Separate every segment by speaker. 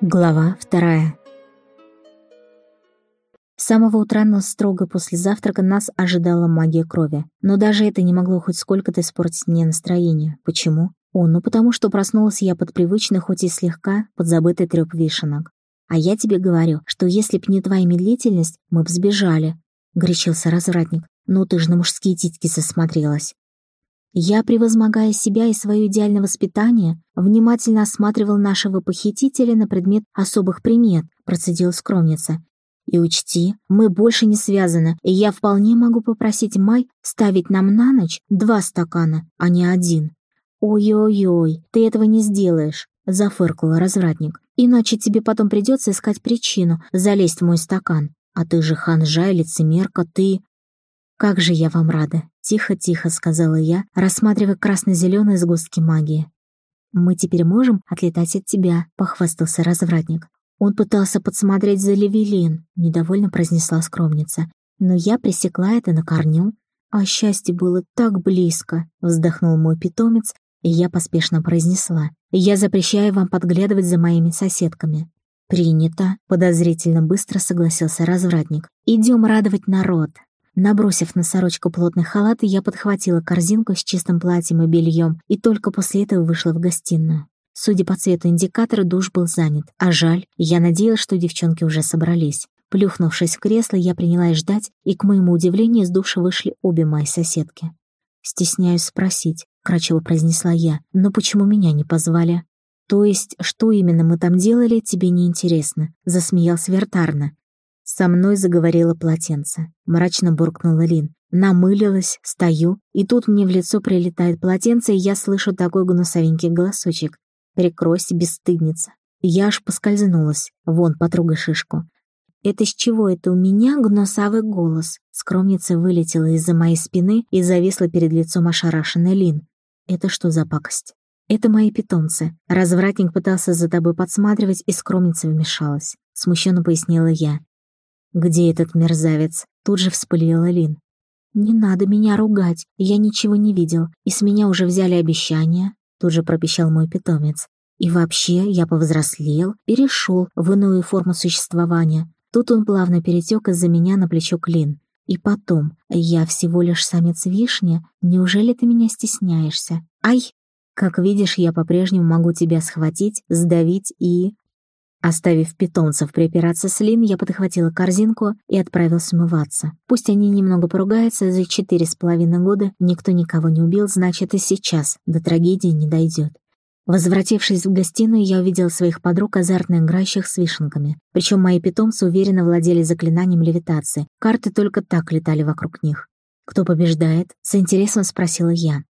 Speaker 1: Глава вторая. С самого утра, но строго после завтрака, нас ожидала магия крови. Но даже это не могло хоть сколько-то испортить мне настроение. Почему? О, ну потому что проснулась я под привычный, хоть и слегка, подзабытый трёп вишенок. А я тебе говорю, что если б не твоя медлительность, мы б сбежали. Горячился развратник. Ну ты ж на мужские титьки засмотрелась. Я, превозмогая себя и свое идеальное воспитание, внимательно осматривал нашего похитителя на предмет особых примет, процедил скромница. И учти, мы больше не связаны, и я вполне могу попросить Май ставить нам на ночь два стакана, а не один. Ой-ой-ой, ты этого не сделаешь, зафыркал развратник. Иначе тебе потом придется искать причину залезть в мой стакан. А ты же ханжа и лицемерка, ты... Как же я вам рада, Тихо-тихо сказала я, рассматривая красно-зеленые сгустки магии. «Мы теперь можем отлетать от тебя», — похвастался развратник. «Он пытался подсмотреть за Левелин», — недовольно произнесла скромница. «Но я пресекла это на корню. А счастье было так близко», — вздохнул мой питомец, и я поспешно произнесла. «Я запрещаю вам подглядывать за моими соседками». «Принято», — подозрительно быстро согласился развратник. «Идем радовать народ». Набросив на сорочку плотный халат, я подхватила корзинку с чистым платьем и бельем и только после этого вышла в гостиную. Судя по цвету индикатора, душ был занят. А жаль, я надеялась, что девчонки уже собрались. Плюхнувшись в кресло, я принялась ждать, и, к моему удивлению, из душа вышли обе мои соседки. «Стесняюсь спросить», — кратчево произнесла я, «но почему меня не позвали?» «То есть, что именно мы там делали, тебе не интересно?» — засмеялся Вертарна. Со мной заговорило полотенце. Мрачно буркнула Лин. Намылилась, стою, и тут мне в лицо прилетает полотенце, и я слышу такой гнусовенький голосочек. «Прикройся, бесстыдница». Я аж поскользнулась. Вон, потрогай шишку. «Это с чего это у меня гнусавый голос?» Скромница вылетела из-за моей спины и зависла перед лицом ошарашенной Лин. «Это что за пакость?» «Это мои питомцы. Развратник пытался за тобой подсматривать, и скромница вмешалась», — смущенно пояснила я. «Где этот мерзавец?» Тут же вспылила Лин. «Не надо меня ругать, я ничего не видел, и с меня уже взяли обещание», тут же пропищал мой питомец. «И вообще, я повзрослел, перешел в иную форму существования». Тут он плавно перетек из-за меня на плечо Клин. «И потом, я всего лишь самец вишни, неужели ты меня стесняешься? Ай!» Как видишь, я по-прежнему могу тебя схватить, сдавить и... Оставив питомцев припираться с Лин, я подхватила корзинку и отправилась умываться. Пусть они немного поругаются, за четыре с половиной года никто никого не убил, значит и сейчас до трагедии не дойдет. Возвратившись в гостиную, я увидела своих подруг, азартно играющих с вишенками. Причем мои питомцы уверенно владели заклинанием левитации. Карты только так летали вокруг них. «Кто побеждает?» — с интересом спросила я.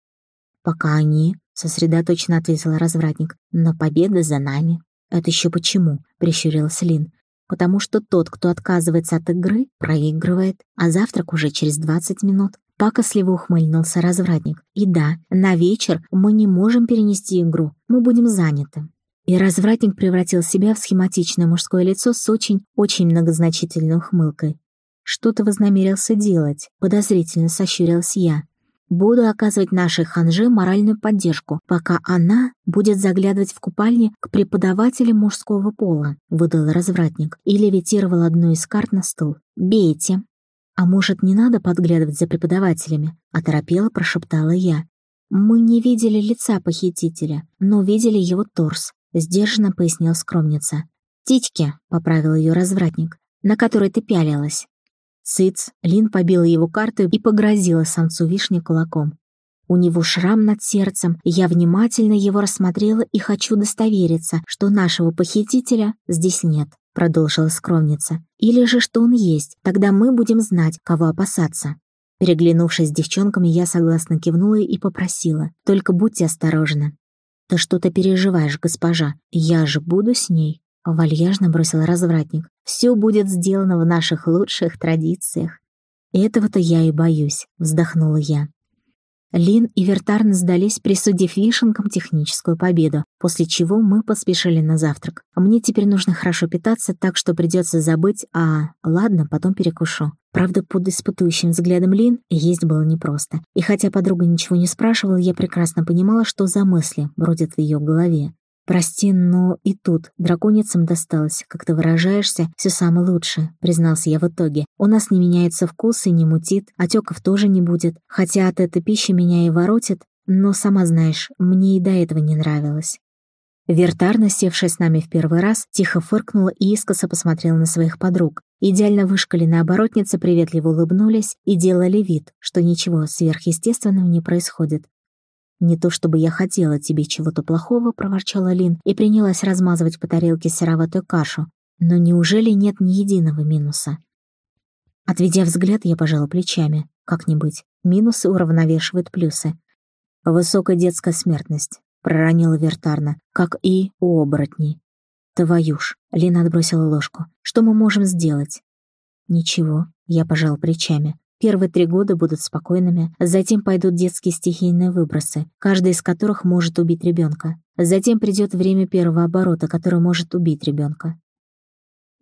Speaker 1: «Пока они», — сосредоточенно ответил развратник. «Но победа за нами». «Это еще почему?» — прищурилась Лин. «Потому что тот, кто отказывается от игры, проигрывает, а завтрак уже через 20 минут». Пакостливо ухмыльнулся развратник. «И да, на вечер мы не можем перенести игру, мы будем заняты». И развратник превратил себя в схематичное мужское лицо с очень-очень многозначительной ухмылкой. «Что ты вознамерился делать?» — подозрительно сощурилась я. Буду оказывать нашей ханже моральную поддержку, пока она будет заглядывать в купальни к преподавателям мужского пола», — выдал развратник и левитировал одну из карт на стол. «Бейте». «А может, не надо подглядывать за преподавателями?» — оторопела прошептала я. «Мы не видели лица похитителя, но видели его торс», — сдержанно пояснил скромница. «Титьки», — поправил ее развратник, — «на которой ты пялилась». Цыц, Лин побила его карту и погрозила самцу вишни кулаком. У него шрам над сердцем, я внимательно его рассмотрела и хочу удостовериться, что нашего похитителя здесь нет, продолжила скромница. Или же, что он есть, тогда мы будем знать, кого опасаться. Переглянувшись с девчонками, я согласно кивнула и попросила. «Только будьте осторожны». «Ты что-то переживаешь, госпожа. Я же буду с ней». Вальяжно бросил развратник. «Все будет сделано в наших лучших традициях». «Этого-то я и боюсь», — вздохнула я. Лин и Вертарн сдались, присудив вишенкам техническую победу, после чего мы поспешили на завтрак. Мне теперь нужно хорошо питаться, так что придется забыть, а ладно, потом перекушу. Правда, под испытующим взглядом Лин есть было непросто. И хотя подруга ничего не спрашивала, я прекрасно понимала, что за мысли бродят в ее голове. «Прости, но и тут драконицам досталось, как ты выражаешься, все самое лучшее», — признался я в итоге. «У нас не меняется вкус и не мутит, отеков тоже не будет, хотя от этой пищи меня и воротит, но, сама знаешь, мне и до этого не нравилось». Вертарна, севшая с нами в первый раз, тихо фыркнула и искоса посмотрела на своих подруг. Идеально вышкаленные оборотницы приветливо улыбнулись и делали вид, что ничего сверхъестественного не происходит. «Не то чтобы я хотела тебе чего-то плохого», — проворчала Лин и принялась размазывать по тарелке сероватую кашу. «Но неужели нет ни единого минуса?» Отведя взгляд, я пожала плечами. Как-нибудь. Минусы уравновешивают плюсы. Высокая детская смертность, проронила Вертарна, как и у оборотней. Твою ж, Лина отбросила ложку. Что мы можем сделать? Ничего, я пожал плечами. Первые три года будут спокойными, затем пойдут детские стихийные выбросы, каждый из которых может убить ребенка. Затем придет время первого оборота, который может убить ребенка.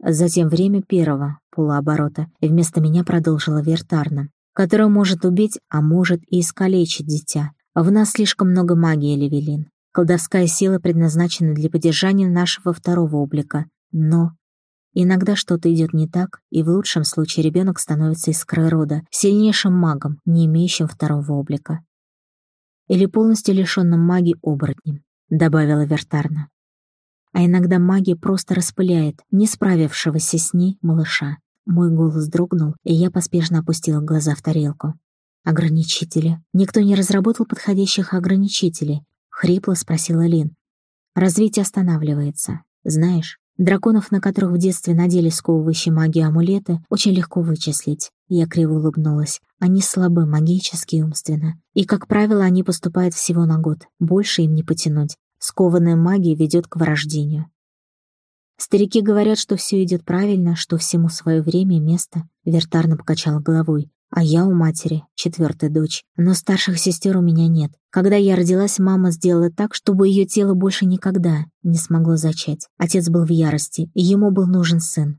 Speaker 1: Затем время первого полуоборота, и вместо меня продолжила Вертарна, который может убить, а может и искалечить дитя. В нас слишком много магии, Левелин. Колдовская сила предназначена для поддержания нашего второго облика, но Иногда что-то идет не так, и в лучшем случае ребенок становится искрой рода, сильнейшим магом, не имеющим второго облика. Или полностью лишенным магии оборотнем, добавила Вертарна. А иногда магия просто распыляет не справившегося с ней малыша. Мой голос дрогнул, и я поспешно опустила глаза в тарелку. «Ограничители. Никто не разработал подходящих ограничителей», — хрипло спросила Лин. «Развитие останавливается. Знаешь, Драконов, на которых в детстве надели сковывающие магии амулеты, очень легко вычислить. Я криво улыбнулась. Они слабы магически и умственно. И, как правило, они поступают всего на год. Больше им не потянуть. Скованная магия ведет к вырождению. Старики говорят, что все идет правильно, что всему свое время и место. Вертарно покачала головой. А я у матери, четвертая дочь. Но старших сестер у меня нет. Когда я родилась, мама сделала так, чтобы ее тело больше никогда не смогло зачать. Отец был в ярости, и ему был нужен сын.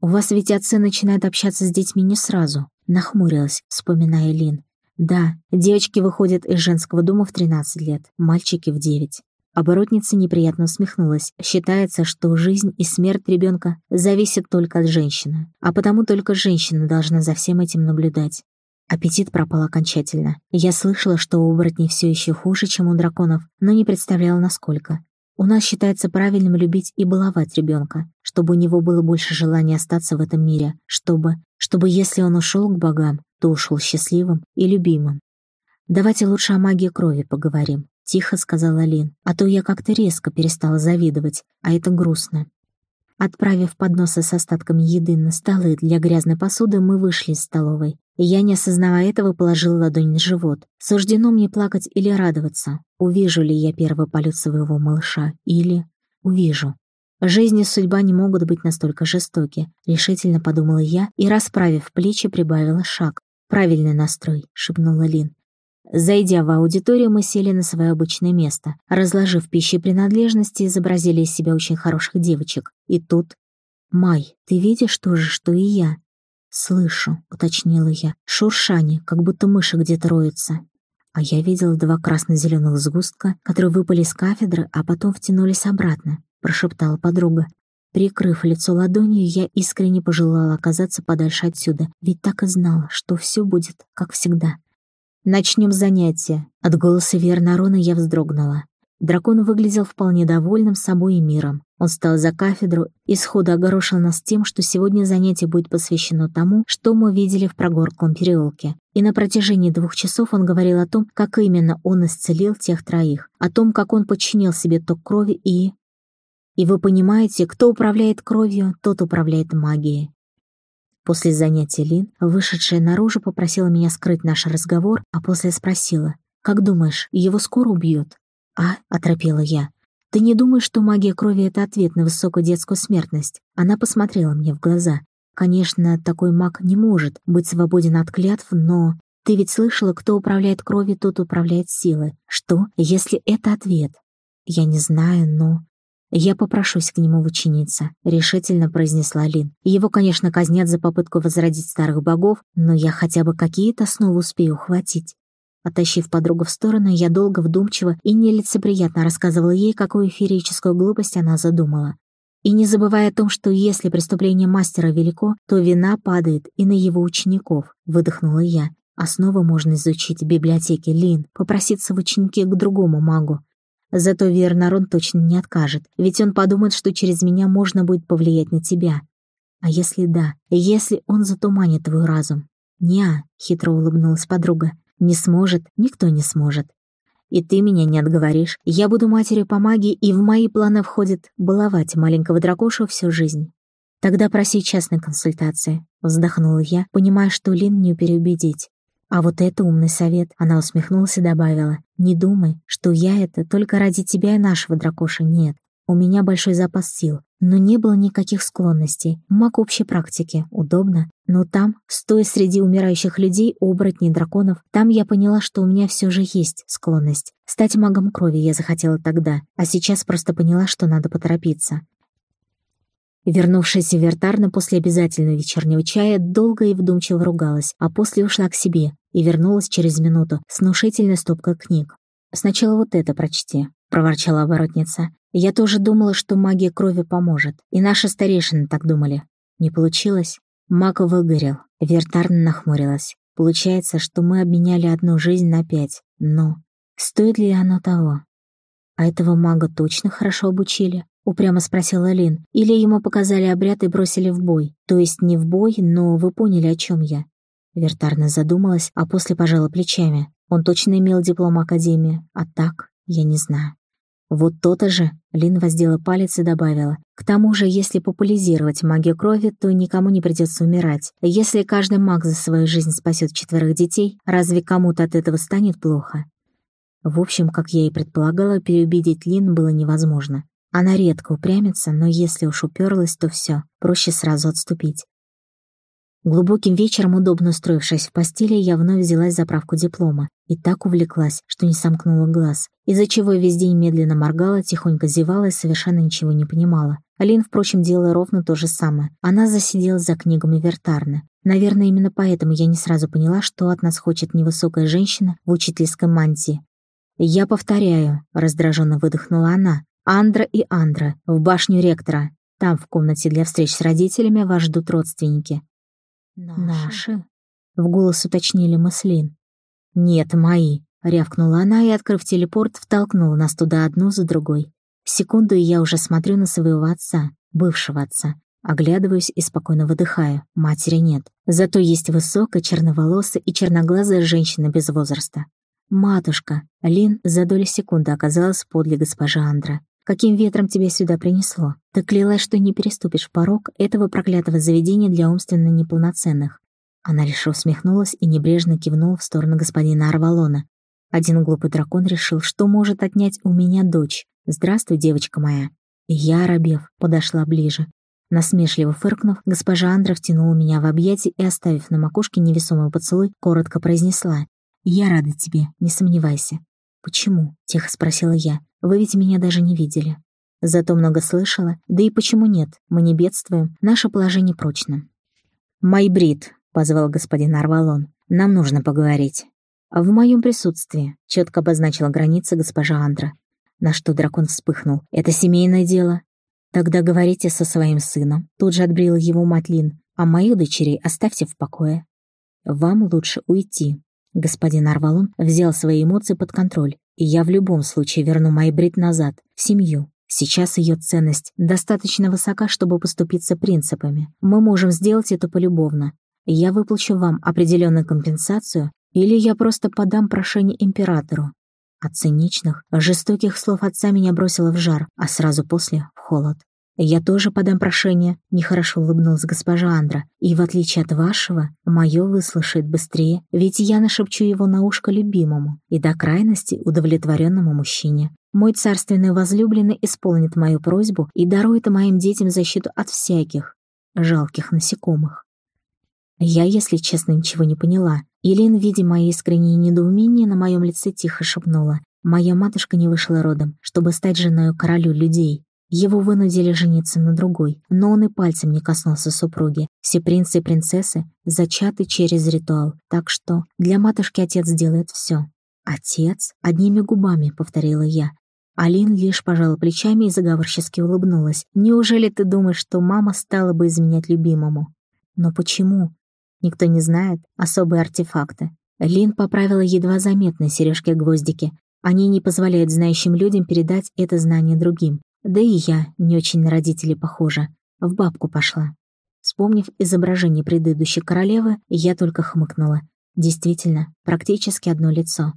Speaker 1: «У вас ведь отцы начинают общаться с детьми не сразу», — нахмурилась, вспоминая Лин. «Да, девочки выходят из женского дома в 13 лет, мальчики в 9. Оборотница неприятно усмехнулась. Считается, что жизнь и смерть ребенка зависят только от женщины, а потому только женщина должна за всем этим наблюдать. Аппетит пропал окончательно. Я слышала, что у оборотней все еще хуже, чем у драконов, но не представляла, насколько. У нас считается правильным любить и баловать ребенка, чтобы у него было больше желания остаться в этом мире, чтобы, чтобы если он ушел к богам, то ушел счастливым и любимым. Давайте лучше о магии крови поговорим тихо сказала Лин, а то я как-то резко перестала завидовать, а это грустно. Отправив подносы с остатками еды на столы для грязной посуды, мы вышли из столовой. Я, не осознавая этого, положил ладонь на живот. Суждено мне плакать или радоваться. Увижу ли я первый полет своего малыша? Или... Увижу. Жизнь и судьба не могут быть настолько жестоки, решительно подумала я и, расправив плечи, прибавила шаг. «Правильный настрой», — шепнула Лин. Зайдя в аудиторию, мы сели на свое обычное место. Разложив пищи принадлежности, изобразили из себя очень хороших девочек. И тут... «Май, ты видишь то же, что и я?» «Слышу», — уточнила я. «Шуршание, как будто мыши где-то роются». А я видела два красно-зеленых сгустка, которые выпали с кафедры, а потом втянулись обратно, прошептала подруга. Прикрыв лицо ладонью, я искренне пожелала оказаться подальше отсюда, ведь так и знала, что все будет, как всегда. «Начнем занятие». От голоса Вернарона я вздрогнула. Дракон выглядел вполне довольным собой и миром. Он встал за кафедру и сходу огорошил нас тем, что сегодня занятие будет посвящено тому, что мы видели в прогорклом переулке. И на протяжении двух часов он говорил о том, как именно он исцелил тех троих, о том, как он подчинил себе ток крови и... И вы понимаете, кто управляет кровью, тот управляет магией. После занятия Лин, вышедшая наружу, попросила меня скрыть наш разговор, а после спросила, «Как думаешь, его скоро убьют?» «А?» — оторопела я. «Ты не думаешь, что магия крови — это ответ на высокую детскую смертность?» Она посмотрела мне в глаза. «Конечно, такой маг не может быть свободен от клятв, но...» «Ты ведь слышала, кто управляет кровью, тот управляет силой. Что, если это ответ?» «Я не знаю, но...» «Я попрошусь к нему в ученица», — решительно произнесла Лин. «Его, конечно, казнят за попытку возродить старых богов, но я хотя бы какие-то снова успею ухватить». Оттащив подругу в сторону, я долго вдумчиво и нелицеприятно рассказывала ей, какую эфирическую глупость она задумала. И не забывая о том, что если преступление мастера велико, то вина падает и на его учеников, выдохнула я. Основы можно изучить в библиотеке Лин, попроситься в ученики к другому магу. Зато Вернарон точно не откажет, ведь он подумает, что через меня можно будет повлиять на тебя. А если да, если он затуманит твой разум? «Не-а», хитро улыбнулась подруга. «Не сможет, никто не сможет. И ты меня не отговоришь. Я буду матерью по магии, и в мои планы входит баловать маленького дракошу всю жизнь. Тогда проси частной консультации», — вздохнула я, понимая, что Лин не переубедить. А вот это умный совет, она усмехнулась и добавила. «Не думай, что я это только ради тебя и нашего дракоша, нет. У меня большой запас сил, но не было никаких склонностей. Маг общей практики, удобно. Но там, стоя среди умирающих людей, оборотней, драконов, там я поняла, что у меня все же есть склонность. Стать магом крови я захотела тогда, а сейчас просто поняла, что надо поторопиться. Вернувшись в Вертарна после обязательного вечернего чая, долго и вдумчиво ругалась, а после ушла к себе и вернулась через минуту с внушительной стопкой книг. «Сначала вот это прочти», — проворчала оборотница. «Я тоже думала, что магия крови поможет, и наши старейшины так думали. Не получилось?» Мак выгорел. Вертарна нахмурилась. «Получается, что мы обменяли одну жизнь на пять. Но стоит ли оно того?» «А этого мага точно хорошо обучили?» — упрямо спросила Лин. «Или ему показали обряд и бросили в бой? То есть не в бой, но вы поняли, о чем я?» Вертарна задумалась, а после пожала плечами. Он точно имел диплом Академии, а так я не знаю. Вот то-то же, Лин воздела палец и добавила. К тому же, если популяризировать магию крови, то никому не придется умирать. Если каждый маг за свою жизнь спасет четверых детей, разве кому-то от этого станет плохо? В общем, как я и предполагала, переубедить Лин было невозможно. Она редко упрямится, но если уж уперлась, то все, проще сразу отступить. Глубоким вечером, удобно устроившись в постели, я вновь взялась за правку диплома и так увлеклась, что не сомкнула глаз, из-за чего весь день медленно моргала, тихонько зевала и совершенно ничего не понимала. Алин, впрочем, делала ровно то же самое. Она засиделась за книгами Вертарны. Наверное, именно поэтому я не сразу поняла, что от нас хочет невысокая женщина в учительской мантии. «Я повторяю», — раздраженно выдохнула она. «Андра и Андра, в башню ректора. Там, в комнате для встреч с родителями, вас ждут родственники. «Наши?» — в голос уточнили Маслин. «Нет, мои», — рявкнула она и, открыв телепорт, втолкнула нас туда одну за другой. Секунду, и я уже смотрю на своего отца, бывшего отца. Оглядываюсь и спокойно выдыхаю. Матери нет. Зато есть высокая, черноволосая и черноглазая женщина без возраста. «Матушка!» Лин за доли секунды оказалась подле госпожи Андра. Каким ветром тебя сюда принесло? Ты клялась, что не переступишь порог этого проклятого заведения для умственно неполноценных. Она лишь усмехнулась и небрежно кивнула в сторону господина Арвалона. Один глупый дракон решил, что может отнять у меня дочь. «Здравствуй, девочка моя». Я, оробев, подошла ближе. Насмешливо фыркнув, госпожа Андра втянула меня в объятия и, оставив на макушке невесомый поцелуй, коротко произнесла. «Я рада тебе, не сомневайся». «Почему?» — тихо спросила я. Вы ведь меня даже не видели. Зато много слышала, да и почему нет, мы не бедствуем, наше положение прочно. «Майбрид», — позвал господин Арвалон, — «нам нужно поговорить». «В моем присутствии», — четко обозначила граница госпожа Андра. На что дракон вспыхнул. «Это семейное дело». «Тогда говорите со своим сыном», — тут же отбрила его Матлин, «а моих дочерей оставьте в покое». «Вам лучше уйти». Господин Арвалон взял свои эмоции под контроль и я в любом случае верну Майбрид назад, в семью. Сейчас ее ценность достаточно высока, чтобы поступиться принципами. Мы можем сделать это полюбовно. Я выплачу вам определенную компенсацию, или я просто подам прошение императору. От циничных, жестоких слов отца меня бросило в жар, а сразу после — в холод. «Я тоже подам прошение», — нехорошо улыбнулась госпожа Андра. «И в отличие от вашего, мое выслушает быстрее, ведь я нашепчу его на ушко любимому и до крайности удовлетворенному мужчине. Мой царственный возлюбленный исполнит мою просьбу и дарует моим детям защиту от всяких жалких насекомых». Я, если честно, ничего не поняла. Елен, видя мои искренние недоумения, на моем лице тихо шепнула. «Моя матушка не вышла родом, чтобы стать женой королю людей. Его вынудили жениться на другой, но он и пальцем не коснулся супруги. Все принцы и принцессы зачаты через ритуал, так что для матушки отец делает все. «Отец?» — одними губами, — повторила я. Алин лишь пожала плечами и заговорчески улыбнулась. «Неужели ты думаешь, что мама стала бы изменять любимому?» «Но почему?» «Никто не знает. Особые артефакты». Лин поправила едва заметные сережки-гвоздики. Они не позволяют знающим людям передать это знание другим. Да и я не очень на родителей похожа. В бабку пошла. Вспомнив изображение предыдущей королевы, я только хмыкнула. Действительно, практически одно лицо.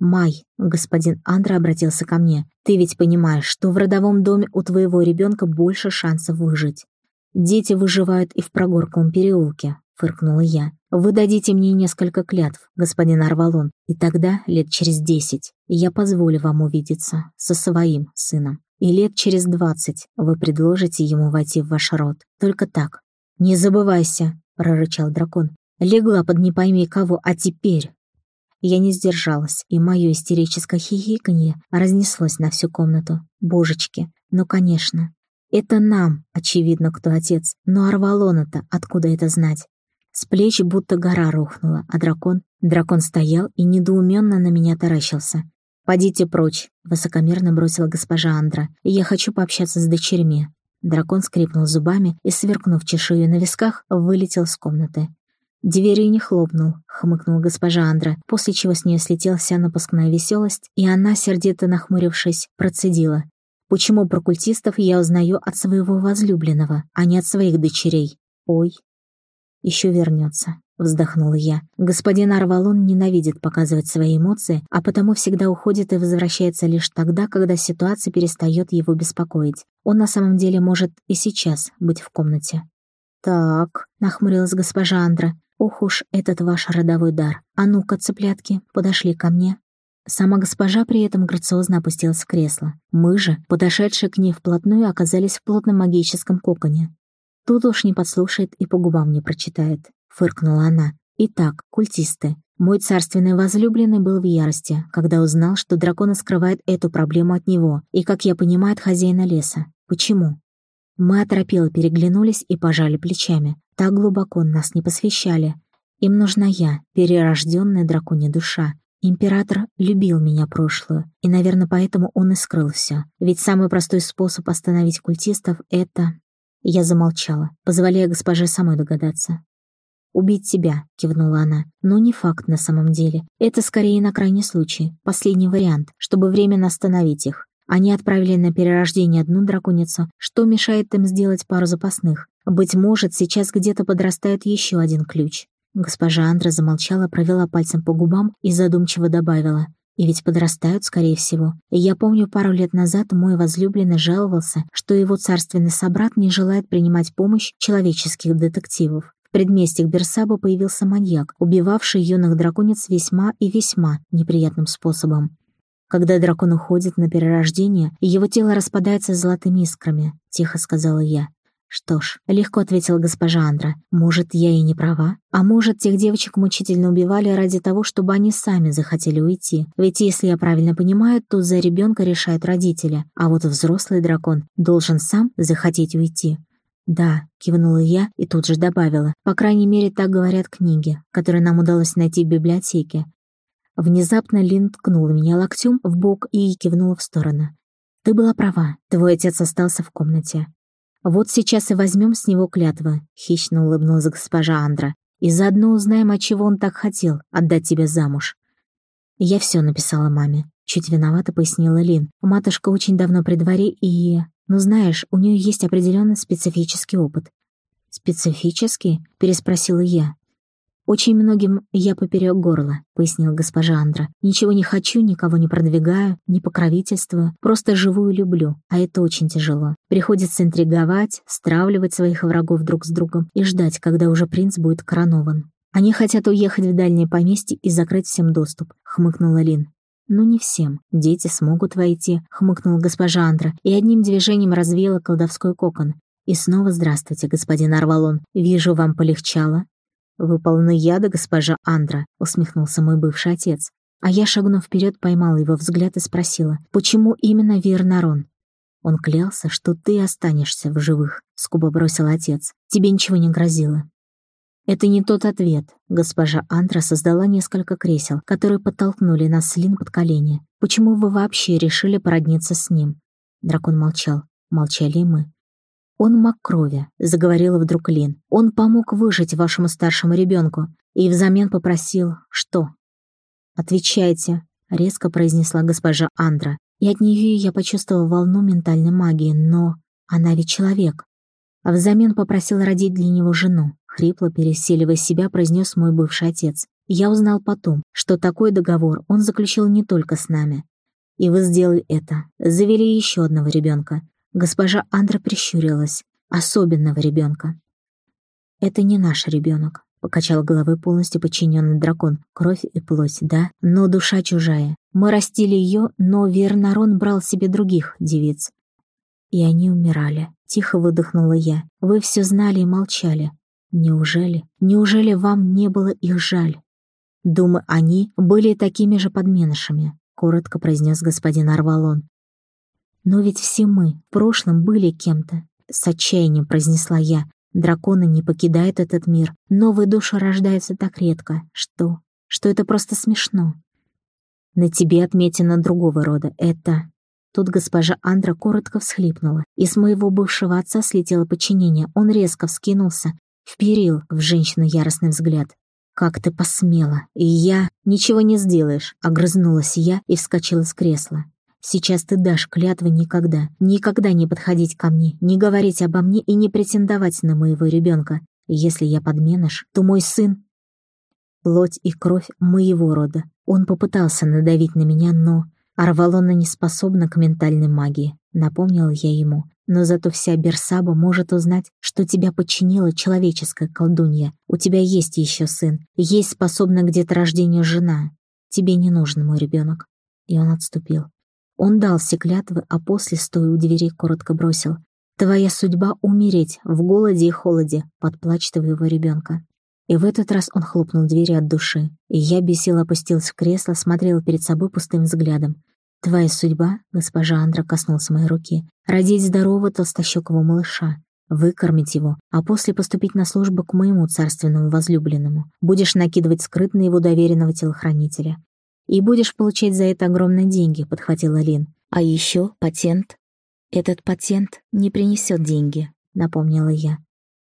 Speaker 1: «Май», — господин Андра обратился ко мне, «ты ведь понимаешь, что в родовом доме у твоего ребенка больше шансов выжить. Дети выживают и в прогорклом переулке», — фыркнула я. «Вы дадите мне несколько клятв, господин Арвалон, и тогда, лет через десять, я позволю вам увидеться со своим сыном и лет через двадцать вы предложите ему войти в ваш род. Только так. «Не забывайся», — прорычал дракон. «Легла под не пойми кого, а теперь...» Я не сдержалась, и мое истерическое хихиканье разнеслось на всю комнату. Божечки, ну конечно. Это нам, очевидно, кто отец, но Арвалона-то откуда это знать? С плеч будто гора рухнула, а дракон... Дракон стоял и недоуменно на меня таращился. «Подите прочь», — высокомерно бросила госпожа Андра, «и я хочу пообщаться с дочерьми». Дракон скрипнул зубами и, сверкнув чешую на висках, вылетел с комнаты. Дверью не хлопнул, хмыкнула госпожа Андра, после чего с нее слетела вся напускная веселость, и она, сердито нахмурившись, процедила. «Почему про культистов я узнаю от своего возлюбленного, а не от своих дочерей? Ой, еще вернется вздохнула я. Господин Арвалон ненавидит показывать свои эмоции, а потому всегда уходит и возвращается лишь тогда, когда ситуация перестает его беспокоить. Он на самом деле может и сейчас быть в комнате. «Так», — нахмурилась госпожа Андра, — «ох уж этот ваш родовой дар. А ну-ка, цыплятки, подошли ко мне». Сама госпожа при этом грациозно опустилась в кресло. Мы же, подошедшие к ней вплотную, оказались в плотном магическом коконе. Тут уж не подслушает и по губам не прочитает. — фыркнула она. «Итак, культисты. Мой царственный возлюбленный был в ярости, когда узнал, что драконы скрывают эту проблему от него, и, как я понимаю, от хозяина леса. Почему?» Мы оторопело переглянулись и пожали плечами. Так глубоко нас не посвящали. Им нужна я, перерожденная драконья душа. Император любил меня прошлую, и, наверное, поэтому он и скрыл все. Ведь самый простой способ остановить культистов — это... Я замолчала, позволяя госпоже самой догадаться. «Убить тебя», — кивнула она. «Но не факт на самом деле. Это скорее на крайний случай, последний вариант, чтобы временно остановить их. Они отправили на перерождение одну драконицу, что мешает им сделать пару запасных. Быть может, сейчас где-то подрастает еще один ключ». Госпожа Андра замолчала, провела пальцем по губам и задумчиво добавила. И ведь подрастают, скорее всего. Я помню, пару лет назад мой возлюбленный жаловался, что его царственный собрат не желает принимать помощь человеческих детективов. В предместьях Берсаба появился маньяк, убивавший юных драконец весьма и весьма неприятным способом. Когда дракон уходит на перерождение, его тело распадается золотыми искрами, — тихо сказала я. «Что ж», — легко ответила госпожа Андра, — «может, я и не права? А может, тех девочек мучительно убивали ради того, чтобы они сами захотели уйти? Ведь, если я правильно понимаю, то за ребенка решают родители, а вот взрослый дракон должен сам захотеть уйти. «Да», — кивнула я и тут же добавила. «По крайней мере, так говорят книги, которые нам удалось найти в библиотеке». Внезапно Лин ткнула меня локтем в бок и кивнула в сторону. «Ты была права, твой отец остался в комнате». «Вот сейчас и возьмем с него клятвы», — хищно улыбнулась госпожа Андра. «И заодно узнаем, от чего он так хотел отдать тебя замуж». Я все написала маме. Чуть виновато пояснила Лин. Матушка очень давно при дворе и... Но знаешь, у нее есть определенный специфический опыт. «Специфический?» — переспросила я. «Очень многим я поперек горла», — пояснила госпожа Андра. «Ничего не хочу, никого не продвигаю, не покровительствую, просто живу и люблю, а это очень тяжело. Приходится интриговать, стравливать своих врагов друг с другом и ждать, когда уже принц будет коронован». «Они хотят уехать в дальнее поместье и закрыть всем доступ», — хмыкнула Лин. «Ну не всем. Дети смогут войти», — хмыкнула госпожа Андра и одним движением развеяла колдовской кокон. «И снова здравствуйте, господин Арвалон. Вижу, вам полегчало». «Вы полны яда, госпожа Андра», — усмехнулся мой бывший отец. А я, шагнув вперед, поймала его взгляд и спросила, почему именно Вернарон? Он клялся, что ты останешься в живых, скупо бросил отец. Тебе ничего не грозило. Это не тот ответ. Госпожа Антра создала несколько кресел, которые подтолкнули нас с Лин под колени. Почему вы вообще решили породниться с ним? Дракон молчал. Молчали мы. «Он маг крови», — заговорила вдруг Лин. «Он помог выжить вашему старшему ребенку и взамен попросил... что?» «Отвечайте», — резко произнесла госпожа Андра. И от нее я почувствовала волну ментальной магии, но она ведь человек. А взамен попросил родить для него жену. Хрипло, переселивая себя, произнес мой бывший отец. Я узнал потом, что такой договор он заключил не только с нами. И вы сделали это. Завели еще одного ребенка. Госпожа Андра прищурилась. Особенного ребенка. «Это не наш ребенок», — покачал головой полностью подчиненный дракон. «Кровь и плоть, да, но душа чужая. Мы растили ее, но Вернарон брал себе других девиц. И они умирали. Тихо выдохнула я. Вы все знали и молчали. Неужели? Неужели вам не было их жаль? Думаю, они были такими же подменышами, коротко произнес господин Арвалон. Но ведь все мы в прошлом были кем-то. С отчаянием произнесла я. Драконы не покидают этот мир. Новые души рождаются так редко. Что? Что это просто смешно. На тебе отметина другого рода. Это... Тут госпожа Андра коротко всхлипнула, и с моего бывшего отца слетело подчинение. Он резко вскинулся, вперил в женщину яростный взгляд. «Как ты посмела! И я... Ничего не сделаешь!» — огрызнулась я и вскочила с кресла. Сейчас ты дашь клятвы никогда, никогда не подходить ко мне, не говорить обо мне и не претендовать на моего ребенка. Если я подменыш, то мой сын — плоть и кровь моего рода. Он попытался надавить на меня, но... Арвалона не способна к ментальной магии, напомнила я ему. Но зато вся Берсаба может узнать, что тебя подчинила человеческая колдунья. У тебя есть еще сын, есть способна к деторождению жена. Тебе не нужен мой ребенок. И он отступил. Он дал все клятвы, а после, стоя у двери, коротко бросил. «Твоя судьба — умереть в голоде и холоде под плач твоего ребенка». И в этот раз он хлопнул двери от души, и я бесил опустилась в кресло, смотрела перед собой пустым взглядом. «Твоя судьба», — госпожа Андра коснулся моей руки, — «родить здорового толстощекого малыша, выкормить его, а после поступить на службу к моему царственному возлюбленному. Будешь накидывать скрытно его доверенного телохранителя. И будешь получать за это огромные деньги», — подхватила Лин. «А еще патент». «Этот патент не принесет деньги», — напомнила я.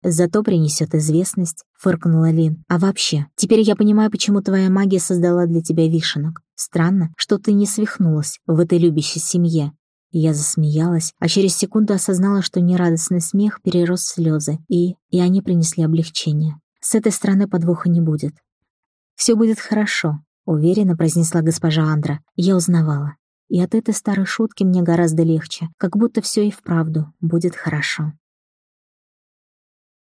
Speaker 1: «Зато принесет известность», — фыркнула Лин. «А вообще, теперь я понимаю, почему твоя магия создала для тебя вишенок. Странно, что ты не свихнулась в этой любящей семье». Я засмеялась, а через секунду осознала, что нерадостный смех перерос в слезы, и... и они принесли облегчение. С этой стороны подвоха не будет. «Все будет хорошо», Уверенно произнесла госпожа Андра. Я узнавала. И от этой старой шутки мне гораздо легче, как будто все и вправду будет хорошо.